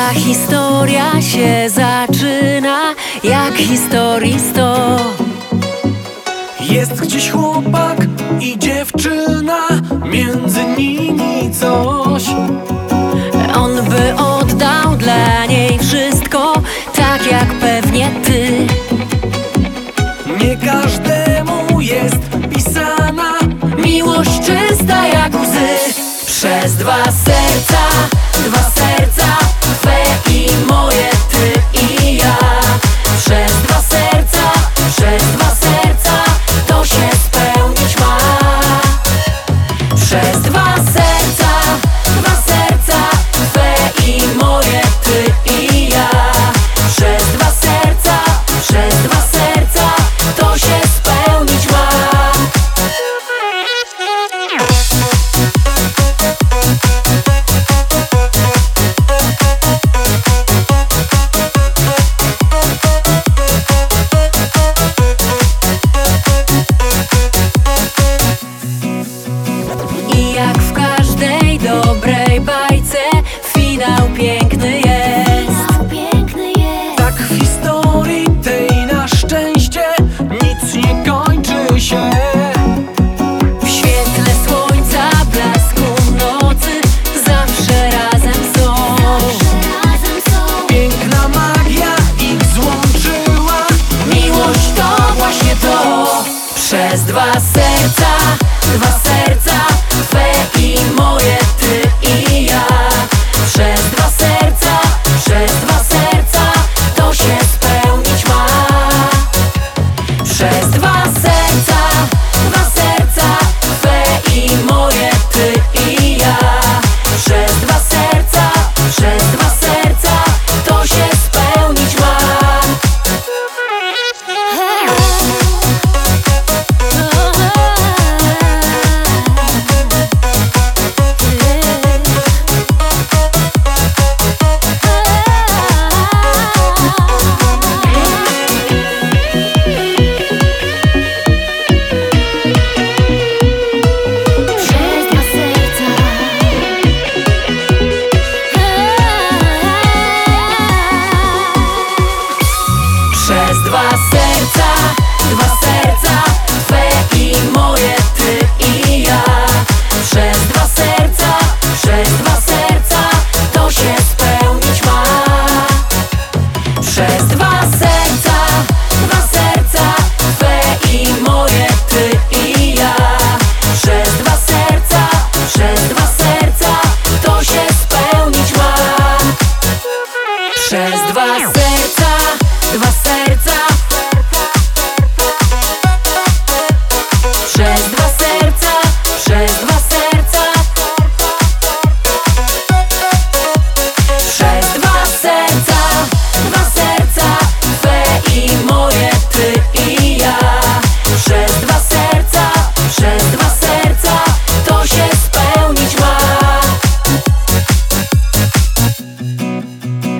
Ta historia się zaczyna jak historii sto Jest gdzieś chłopak i dziewczyna, między nimi coś. On by oddał dla niej wszystko, tak jak pewnie ty Nie każdemu jest pisana. Miłość czysta jak łzy Przez dwa serca, dwa serca Przez dwa serca, dwa serca przez dwa serca, dwa serca Twe i moje, ty i ja. Przez dwa serca, przez dwa serca To się spełnić ma. Przez dwa serca, dwa serca